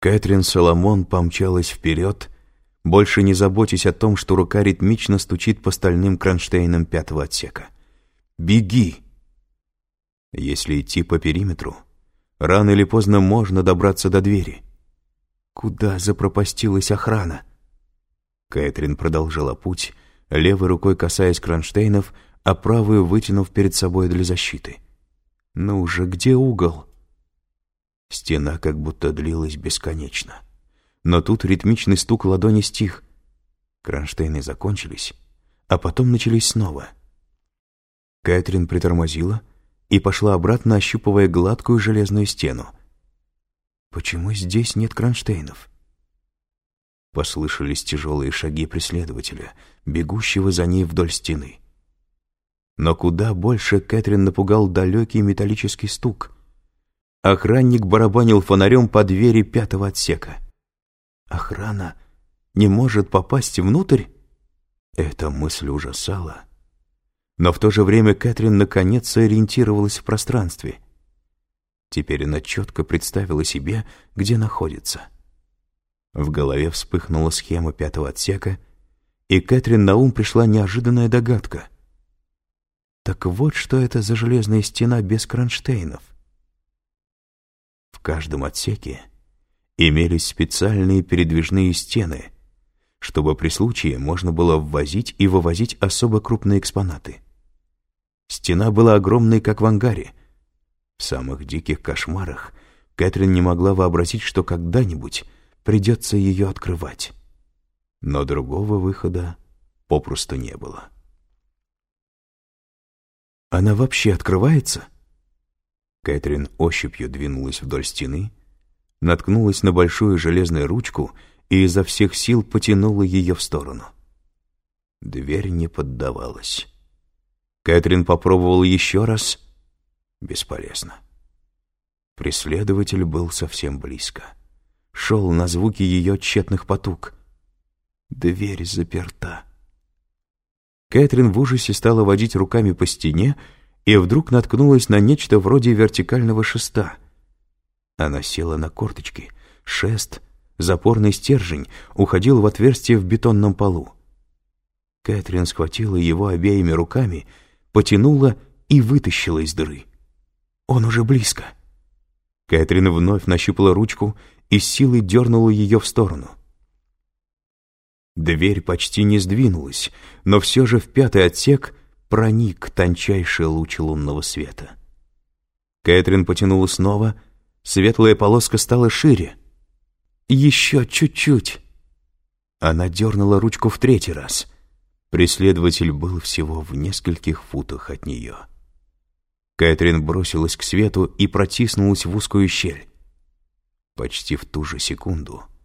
Кэтрин Соломон помчалась вперед, больше не заботясь о том, что рука ритмично стучит по стальным кронштейнам пятого отсека. «Беги!» Если идти по периметру, рано или поздно можно добраться до двери. Куда запропастилась охрана? Кэтрин продолжила путь, левой рукой касаясь кронштейнов, а правую вытянув перед собой для защиты. «Ну уже где угол?» Стена как будто длилась бесконечно. Но тут ритмичный стук ладони стих. Кронштейны закончились, а потом начались снова. Кэтрин притормозила и пошла обратно, ощупывая гладкую железную стену. «Почему здесь нет кронштейнов?» Послышались тяжелые шаги преследователя, бегущего за ней вдоль стены. Но куда больше Кэтрин напугал далекий металлический стук. Охранник барабанил фонарем по двери пятого отсека. «Охрана не может попасть внутрь?» Эта мысль ужасала. Но в то же время Кэтрин наконец сориентировалась в пространстве. Теперь она четко представила себе, где находится. В голове вспыхнула схема пятого отсека, и Кэтрин на ум пришла неожиданная догадка — так вот, что это за железная стена без кронштейнов. В каждом отсеке имелись специальные передвижные стены, чтобы при случае можно было ввозить и вывозить особо крупные экспонаты. Стена была огромной, как в ангаре. В самых диких кошмарах Кэтрин не могла вообразить, что когда-нибудь придется ее открывать. Но другого выхода попросту не было. Она вообще открывается?» Кэтрин ощупью двинулась вдоль стены, наткнулась на большую железную ручку и изо всех сил потянула ее в сторону. Дверь не поддавалась. Кэтрин попробовала еще раз. Бесполезно. Преследователь был совсем близко. Шел на звуки ее тщетных потуг. Дверь заперта. Кэтрин в ужасе стала водить руками по стене и вдруг наткнулась на нечто вроде вертикального шеста. Она села на корточки. Шест, запорный стержень, уходил в отверстие в бетонном полу. Кэтрин схватила его обеими руками, потянула и вытащила из дыры. Он уже близко. Кэтрин вновь нащупала ручку и силой дернула ее в сторону. Дверь почти не сдвинулась, но все же в пятый отсек проник тончайший луч лунного света. Кэтрин потянула снова, светлая полоска стала шире. «Еще чуть-чуть!» Она дернула ручку в третий раз. Преследователь был всего в нескольких футах от нее. Кэтрин бросилась к свету и протиснулась в узкую щель. Почти в ту же секунду —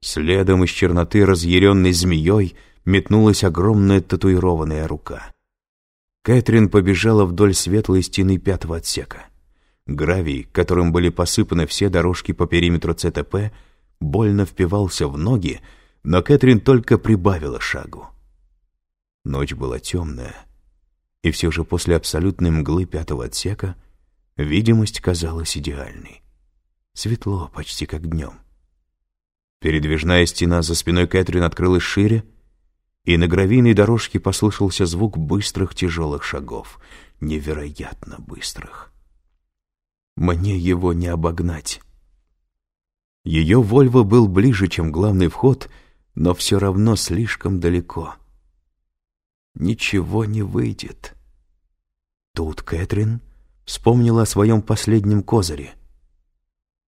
Следом из черноты разъяренной змеей метнулась огромная татуированная рука. Кэтрин побежала вдоль светлой стены пятого отсека. Гравий, которым были посыпаны все дорожки по периметру ЦТП, больно впивался в ноги, но Кэтрин только прибавила шагу. Ночь была темная, и все же после абсолютной мглы пятого отсека видимость казалась идеальной. Светло, почти как днем. Передвижная стена за спиной Кэтрин открылась шире, и на гравийной дорожке послышался звук быстрых тяжелых шагов, невероятно быстрых. Мне его не обогнать. Ее Вольво был ближе, чем главный вход, но все равно слишком далеко. Ничего не выйдет. Тут Кэтрин вспомнила о своем последнем козыре.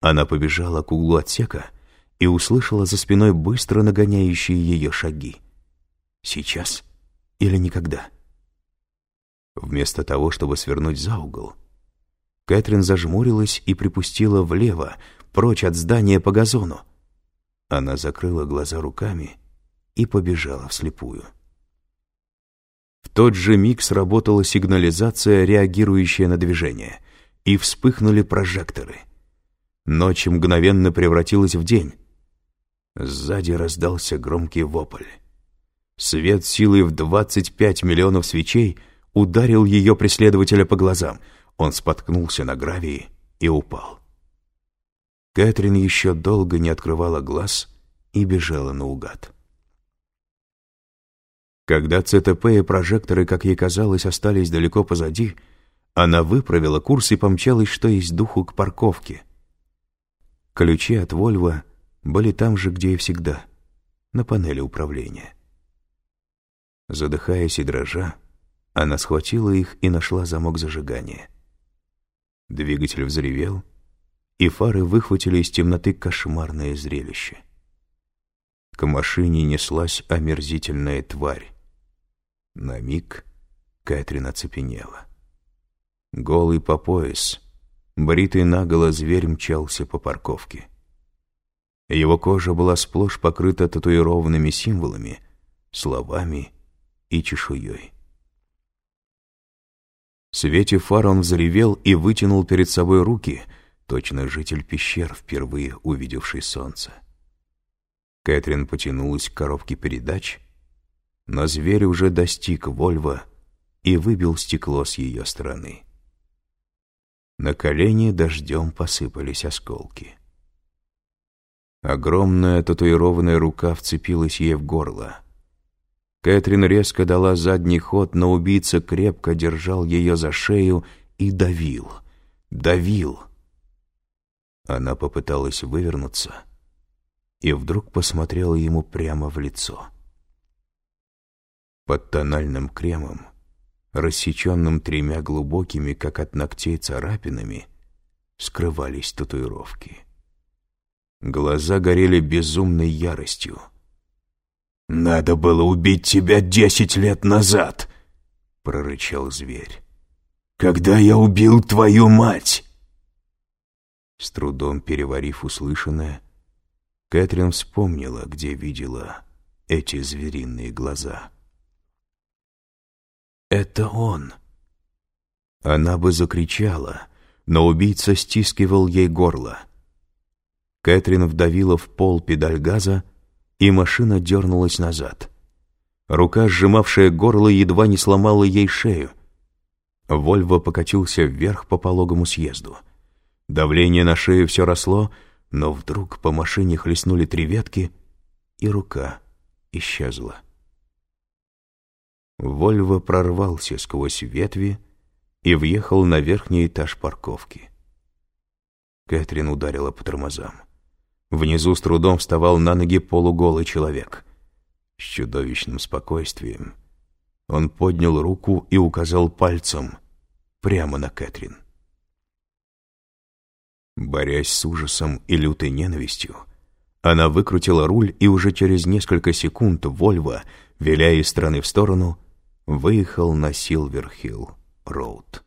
Она побежала к углу отсека — и услышала за спиной быстро нагоняющие ее шаги. Сейчас или никогда? Вместо того, чтобы свернуть за угол, Кэтрин зажмурилась и припустила влево, прочь от здания по газону. Она закрыла глаза руками и побежала вслепую. В тот же миг сработала сигнализация, реагирующая на движение, и вспыхнули прожекторы. Ночь мгновенно превратилась в день. Сзади раздался громкий вопль. Свет силой в 25 миллионов свечей ударил ее преследователя по глазам. Он споткнулся на гравии и упал. Кэтрин еще долго не открывала глаз и бежала наугад. Когда ЦТП и прожекторы, как ей казалось, остались далеко позади, она выправила курс и помчалась, что есть духу, к парковке. Ключи от Вольва были там же, где и всегда, на панели управления. Задыхаясь и дрожа, она схватила их и нашла замок зажигания. Двигатель взревел, и фары выхватили из темноты кошмарное зрелище. К машине неслась омерзительная тварь. На миг Кэтрин оцепенела. Голый по пояс, бритый наголо зверь мчался по парковке. Его кожа была сплошь покрыта татуированными символами, словами и чешуей. В свете фар он взревел и вытянул перед собой руки, точно житель пещер, впервые увидевший солнце. Кэтрин потянулась к коробке передач, но зверь уже достиг Вольва и выбил стекло с ее стороны. На колени дождем посыпались осколки. Огромная татуированная рука вцепилась ей в горло. Кэтрин резко дала задний ход, но убийца крепко держал ее за шею и давил, давил. Она попыталась вывернуться и вдруг посмотрела ему прямо в лицо. Под тональным кремом, рассеченным тремя глубокими, как от ногтей царапинами, скрывались татуировки. Глаза горели безумной яростью. «Надо было убить тебя десять лет назад!» — прорычал зверь. «Когда я убил твою мать!» С трудом переварив услышанное, Кэтрин вспомнила, где видела эти звериные глаза. «Это он!» Она бы закричала, но убийца стискивал ей горло. Кэтрин вдавила в пол педаль газа, и машина дернулась назад. Рука, сжимавшая горло, едва не сломала ей шею. Вольво покатился вверх по пологому съезду. Давление на шею все росло, но вдруг по машине хлестнули три ветки, и рука исчезла. Вольво прорвался сквозь ветви и въехал на верхний этаж парковки. Кэтрин ударила по тормозам. Внизу с трудом вставал на ноги полуголый человек. С чудовищным спокойствием он поднял руку и указал пальцем прямо на Кэтрин. Борясь с ужасом и лютой ненавистью, она выкрутила руль, и уже через несколько секунд Вольво, виляя из стороны в сторону, выехал на Силверхилл-Роуд.